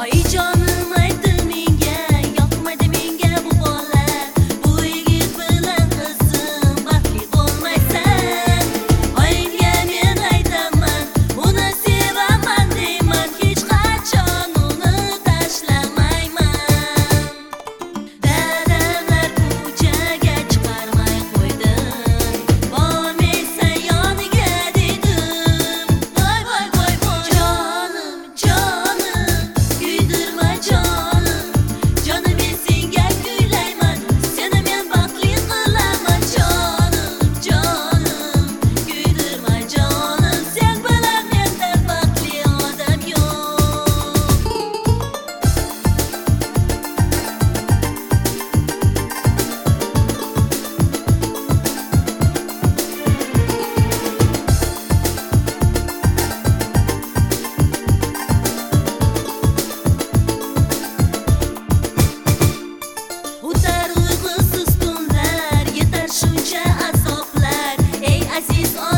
ah 睁 aziz o